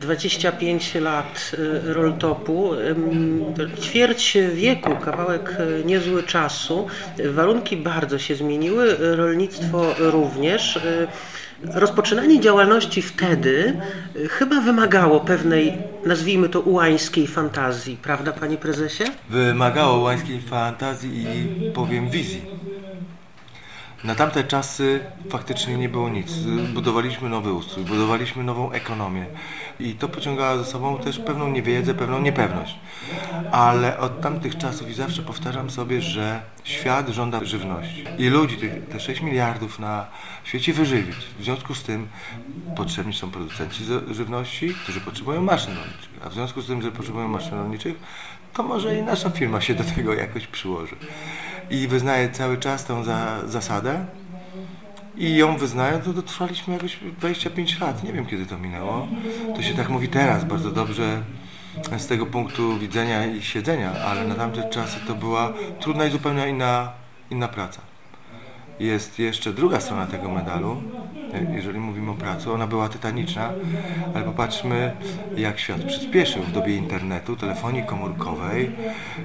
25 lat y, rolltopu, ćwierć wieku, kawałek y, niezły czasu. Warunki bardzo się zmieniły, rolnictwo również. Y, rozpoczynanie działalności wtedy chyba wymagało pewnej, nazwijmy to, ułańskiej fantazji, prawda, panie prezesie? Wymagało ułańskiej fantazji i powiem wizji. Na tamte czasy faktycznie nie było nic. Budowaliśmy nowy ustrój, budowaliśmy nową ekonomię i to pociągało za sobą też pewną niewiedzę, pewną niepewność. Ale od tamtych czasów i zawsze powtarzam sobie, że świat żąda żywności i ludzi, te 6 miliardów na świecie wyżywić. W związku z tym potrzebni są producenci żywności, którzy potrzebują maszyn rolniczych. A w związku z tym, że potrzebują maszyn rolniczych, to może i nasza firma się do tego jakoś przyłoży i wyznaje cały czas tą za, zasadę i ją wyznają, to dotrwaliśmy jakoś 25 lat. Nie wiem kiedy to minęło. To się tak mówi teraz bardzo dobrze z tego punktu widzenia i siedzenia, ale na tamte czasy to była trudna i zupełnie inna, inna praca. Jest jeszcze druga strona tego medalu, jeżeli mówimy o pracy, ona była tytaniczna, ale popatrzmy jak świat przyspieszył w dobie internetu, telefonii komórkowej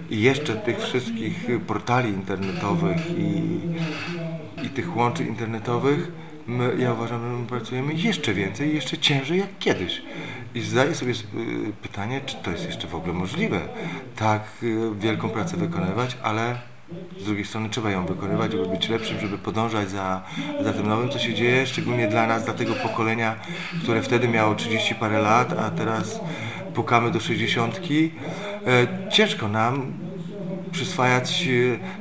i jeszcze tych wszystkich portali internetowych i, i tych łączy internetowych. My, ja uważam, że my pracujemy jeszcze więcej, jeszcze ciężej jak kiedyś. I zdaję sobie y, pytanie, czy to jest jeszcze w ogóle możliwe, tak y, wielką pracę wykonywać, ale z drugiej strony trzeba ją wykonywać, żeby być lepszym, żeby podążać za, za tym nowym, co się dzieje, szczególnie dla nas, dla tego pokolenia, które wtedy miało 30 parę lat, a teraz pukamy do 60. E, ciężko nam przyswajać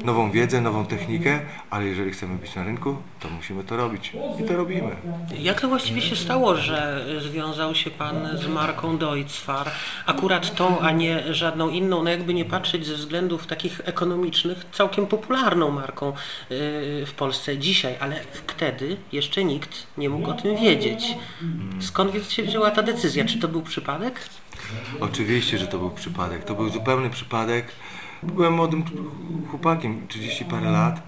e, nową wiedzę, nową technikę, ale jeżeli chcemy być na rynku, to musimy to robić i to robimy. Jak to właściwie się stało, że związał się Pan z marką Deutzfar, akurat tą, a nie żadną inną, no jakby nie patrzeć ze względów takich ekonomicznych, całkiem popularną marką y, w Polsce dzisiaj, ale wtedy jeszcze nikt nie mógł o tym wiedzieć. Skąd więc się wzięła ta decyzja? Czy to był przypadek? Oczywiście, że to był przypadek. To był zupełny przypadek. Byłem młodym chłopakiem, 30 parę lat.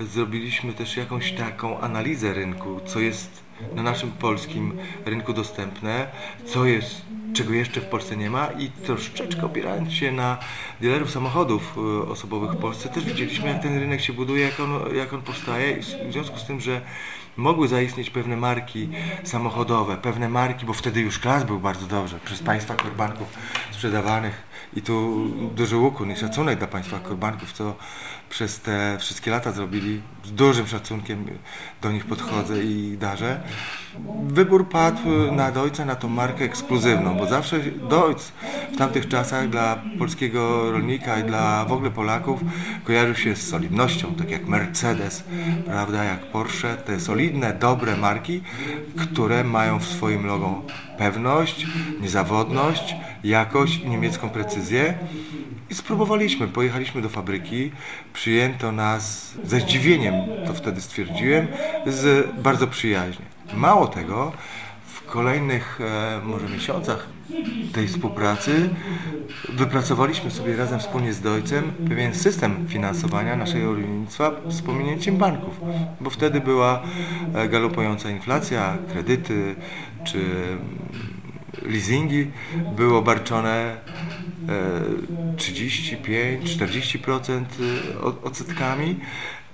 Zrobiliśmy też jakąś taką analizę rynku, co jest na naszym polskim rynku dostępne, co jest, czego jeszcze w Polsce nie ma i troszeczkę opierając się na dealerów samochodów e, osobowych w Polsce, też widzieliśmy jak ten rynek się buduje, jak on, jak on powstaje i w związku z tym, że mogły zaistnieć pewne marki samochodowe, pewne marki, bo wtedy już klas był bardzo dobrze, przez państwa korbanków sprzedawanych i tu duży ukłon i szacunek dla państwa korbanków, co przez te wszystkie lata zrobili. Z dużym szacunkiem do nich podchodzę i darzę. Wybór padł na Deutsche, na tą markę ekskluzywną, bo zawsze Deutz w tamtych czasach dla polskiego rolnika i dla w ogóle Polaków kojarzył się z solidnością, tak jak Mercedes, prawda, jak Porsche, te solidne, dobre marki, które mają w swoim logo pewność, niezawodność, jakość i niemiecką precyzję. I spróbowaliśmy, pojechaliśmy do fabryki, przyjęto nas ze zdziwieniem, to wtedy stwierdziłem, z bardzo przyjaźnie. Mało tego, w kolejnych e, może miesiącach tej współpracy wypracowaliśmy sobie razem wspólnie z Dojcem pewien system finansowania naszego rolnictwa z pominięciem banków, bo wtedy była e, galopująca inflacja, kredyty czy leasingi były obarczone 35-40% e, odsetkami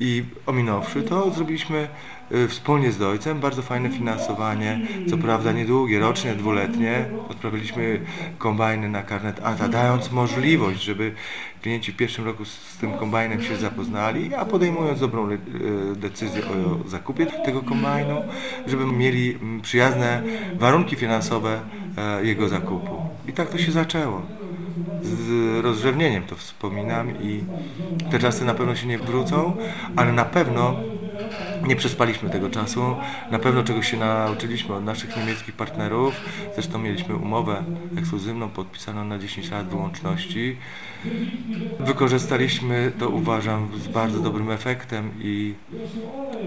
i ominąwszy to zrobiliśmy e, wspólnie z Dojcem bardzo fajne finansowanie, co prawda niedługie, roczne, dwuletnie. Odprawiliśmy kombajny na karnet ATA, dając możliwość, żeby klienci w pierwszym roku z tym kombajnem się zapoznali, a podejmując dobrą e, decyzję o zakupie tego kombajnu, żeby mieli przyjazne warunki finansowe jego zakupu. I tak to się zaczęło z rozrzewnieniem to wspominam i te czasy na pewno się nie wrócą, ale na pewno nie przespaliśmy tego czasu. Na pewno czegoś się nauczyliśmy od naszych niemieckich partnerów. Zresztą mieliśmy umowę ekskluzywną podpisaną na 10 lat wyłączności. Wykorzystaliśmy to uważam z bardzo dobrym efektem i,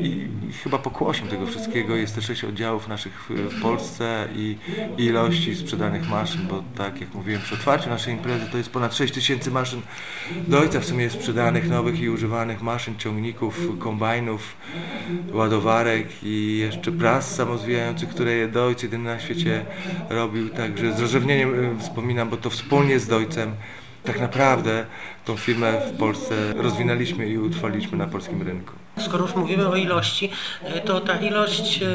i, chyba pokłosiem tego wszystkiego jest te sześć oddziałów naszych w Polsce i, i ilości sprzedanych maszyn, bo tak jak mówiłem przy otwarciu naszej imprezy to jest ponad 6 tysięcy maszyn do ojca w sumie jest sprzedanych nowych i używanych maszyn, ciągników, kombajnów ładowarek i jeszcze pras samozwijający, które Dojc jedyny na świecie robił. Także z rozrzewnieniem y, wspominam, bo to wspólnie z Dojcem tak naprawdę tą firmę w Polsce rozwinęliśmy i utrwaliliśmy na polskim rynku. Skoro już mówimy o ilości, e, to ta ilość, e,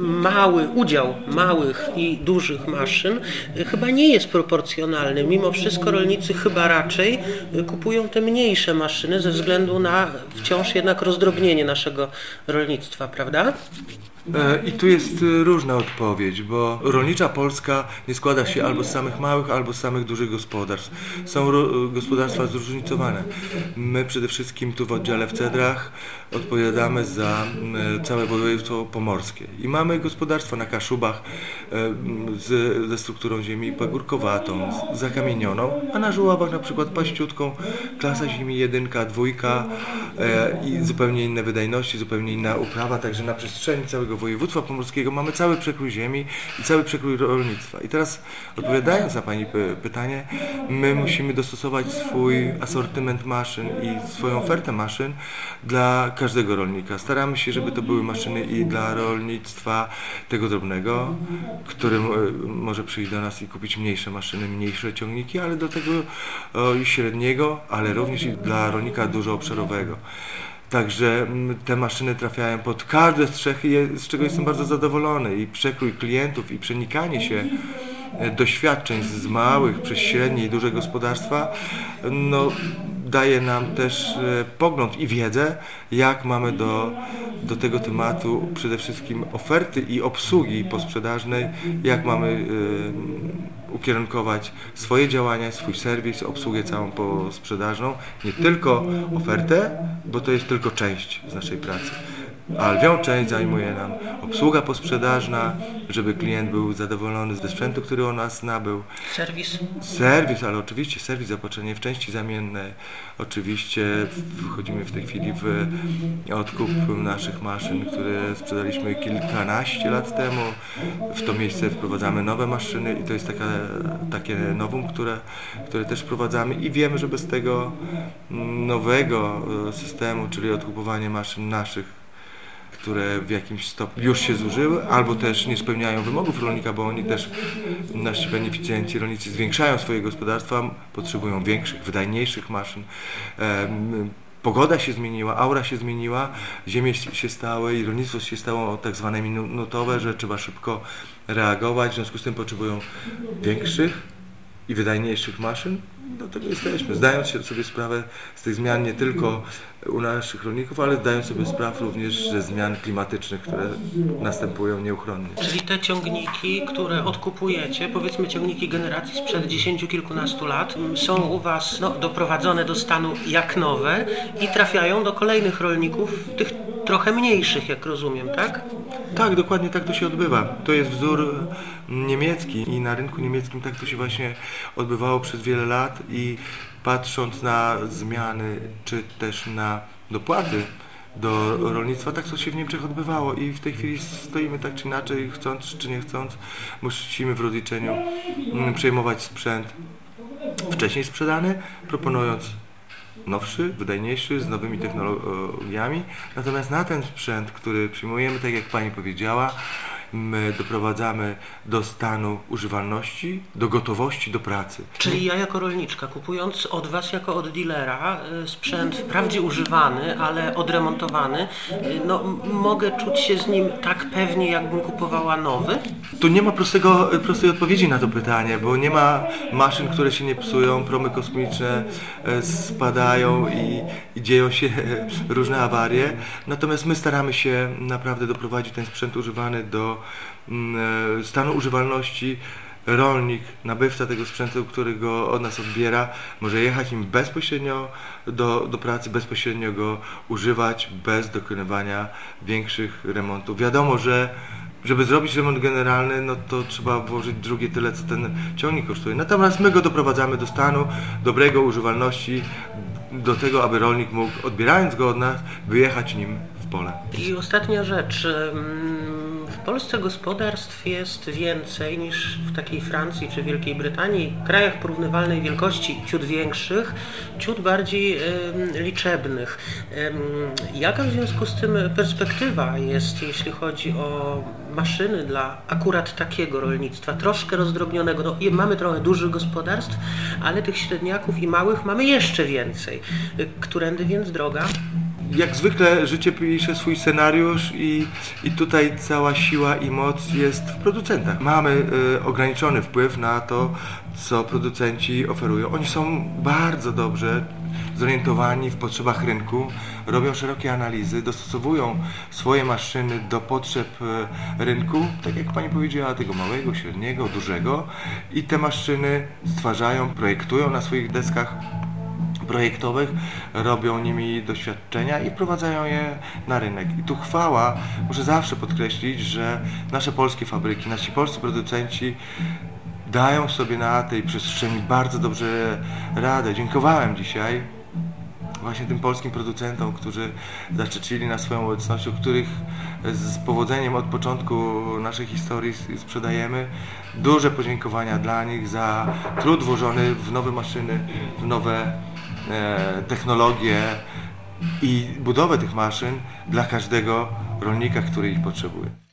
mały udział małych i dużych maszyn e, chyba nie jest proporcjonalny. Mimo wszystko rolnicy chyba raczej kupują te mniejsze maszyny ze względu na wciąż jednak rozdrobnienie naszego rolnictwa, prawda? I tu jest różna odpowiedź, bo rolnicza Polska nie składa się albo z samych małych, albo z samych dużych gospodarstw. Są gospodarstwa zróżnicowane. My przede wszystkim tu w oddziale w Cedrach odpowiadamy za całe województwo pomorskie. I mamy gospodarstwo na Kaszubach z, ze strukturą ziemi pagórkowatą, zakamienioną, a na Żuławach na przykład paściutką, klasa ziemi jedynka, dwójka e, i zupełnie inne wydajności, zupełnie inna uprawa, także na przestrzeni całego województwa pomorskiego mamy cały przekrój ziemi i cały przekrój rolnictwa. I teraz odpowiadając na Pani pytanie, my musimy dostosować swój asortyment maszyn i swoją ofertę maszyn dla każdego rolnika. Staramy się, żeby to były maszyny i dla rolnictwa tego drobnego, który może przyjść do nas i kupić mniejsze maszyny, mniejsze ciągniki, ale do tego i średniego, ale również i dla rolnika dużo obszarowego. Także te maszyny trafiają pod każde strzechy, z czego jestem bardzo zadowolony. I przekrój klientów, i przenikanie się e, doświadczeń z małych przez średnie i duże gospodarstwa, no, daje nam też e, pogląd i wiedzę, jak mamy do, do tego tematu przede wszystkim oferty i obsługi posprzedażnej, jak mamy y, ukierunkować swoje działania, swój serwis, obsługę całą posprzedażną, nie tylko ofertę, bo to jest tylko część z naszej pracy a lwią część zajmuje nam obsługa posprzedażna, żeby klient był zadowolony ze sprzętu, który o nas nabył. Serwis? Serwis, ale oczywiście serwis zaopatrzenie w części zamienne. Oczywiście wchodzimy w tej chwili w odkup naszych maszyn, które sprzedaliśmy kilkanaście lat temu. W to miejsce wprowadzamy nowe maszyny i to jest taka, takie nowum, które, które też wprowadzamy i wiemy, że bez tego nowego systemu, czyli odkupowanie maszyn naszych które w jakimś stopniu już się zużyły, albo też nie spełniają wymogów rolnika, bo oni też, nasi beneficjenci rolnicy zwiększają swoje gospodarstwa, potrzebują większych, wydajniejszych maszyn. Pogoda się zmieniła, aura się zmieniła, ziemie się stały i rolnictwo się stało tak zwane minutowe, że trzeba szybko reagować, w związku z tym potrzebują większych i wydajniejszych maszyn, do tego jesteśmy. Zdając sobie sprawę z tych zmian nie tylko u naszych rolników, ale zdając sobie sprawę również ze zmian klimatycznych, które następują nieuchronnie. Czyli te ciągniki, które odkupujecie, powiedzmy ciągniki generacji sprzed dziesięciu kilkunastu lat, są u Was no, doprowadzone do stanu jak nowe i trafiają do kolejnych rolników, tych trochę mniejszych, jak rozumiem, tak? Tak, dokładnie tak to się odbywa. To jest wzór niemiecki i na rynku niemieckim tak to się właśnie odbywało przez wiele lat i patrząc na zmiany, czy też na dopłaty do rolnictwa, tak to się w Niemczech odbywało i w tej chwili stoimy tak czy inaczej, chcąc czy nie chcąc, musimy w rozliczeniu mm, przejmować sprzęt wcześniej sprzedany, proponując nowszy, wydajniejszy, z nowymi technologiami. Natomiast na ten sprzęt, który przyjmujemy, tak jak Pani powiedziała, my doprowadzamy do stanu używalności, do gotowości do pracy. Czyli ja jako rolniczka, kupując od Was jako od dealera y, sprzęt wprawdzie używany, ale odremontowany, y, no, mogę czuć się z nim tak pewnie, jakbym kupowała nowy? Tu nie ma prostego, prostej odpowiedzi na to pytanie, bo nie ma maszyn, które się nie psują, promy kosmiczne e, spadają i, i dzieją się różne awarie. Natomiast my staramy się naprawdę doprowadzić ten sprzęt używany do stanu używalności rolnik, nabywca tego sprzętu, który go od nas odbiera, może jechać im bezpośrednio do, do pracy, bezpośrednio go używać, bez dokonywania większych remontów. Wiadomo, że żeby zrobić remont generalny, no to trzeba włożyć drugie tyle, co ten ciągnik kosztuje. Natomiast my go doprowadzamy do stanu dobrego używalności, do tego, aby rolnik mógł, odbierając go od nas, wyjechać nim w pole. I ostatnia rzecz Polsce gospodarstw jest więcej niż w takiej Francji czy Wielkiej Brytanii, krajach porównywalnej wielkości, ciut większych, ciut bardziej em, liczebnych. Em, jaka w związku z tym perspektywa jest, jeśli chodzi o maszyny dla akurat takiego rolnictwa, troszkę rozdrobnionego? No, mamy trochę dużych gospodarstw, ale tych średniaków i małych mamy jeszcze więcej. Y, Którędy więc droga? Jak zwykle życie pisze swój scenariusz i, i tutaj cała siła i moc jest w producentach. Mamy y, ograniczony wpływ na to, co producenci oferują. Oni są bardzo dobrze zorientowani w potrzebach rynku, robią szerokie analizy, dostosowują swoje maszyny do potrzeb y, rynku, tak jak Pani powiedziała, tego małego, średniego, dużego i te maszyny stwarzają, projektują na swoich deskach projektowych, robią nimi doświadczenia i wprowadzają je na rynek. I tu chwała, muszę zawsze podkreślić, że nasze polskie fabryki, nasi polscy producenci dają sobie na tej przestrzeni bardzo dobrze radę. Dziękowałem dzisiaj właśnie tym polskim producentom, którzy zaczepili nas swoją obecnością, których z powodzeniem od początku naszej historii sprzedajemy. Duże podziękowania dla nich za trud włożony w nowe maszyny, w nowe e, technologie i budowę tych maszyn dla każdego rolnika, który ich potrzebuje.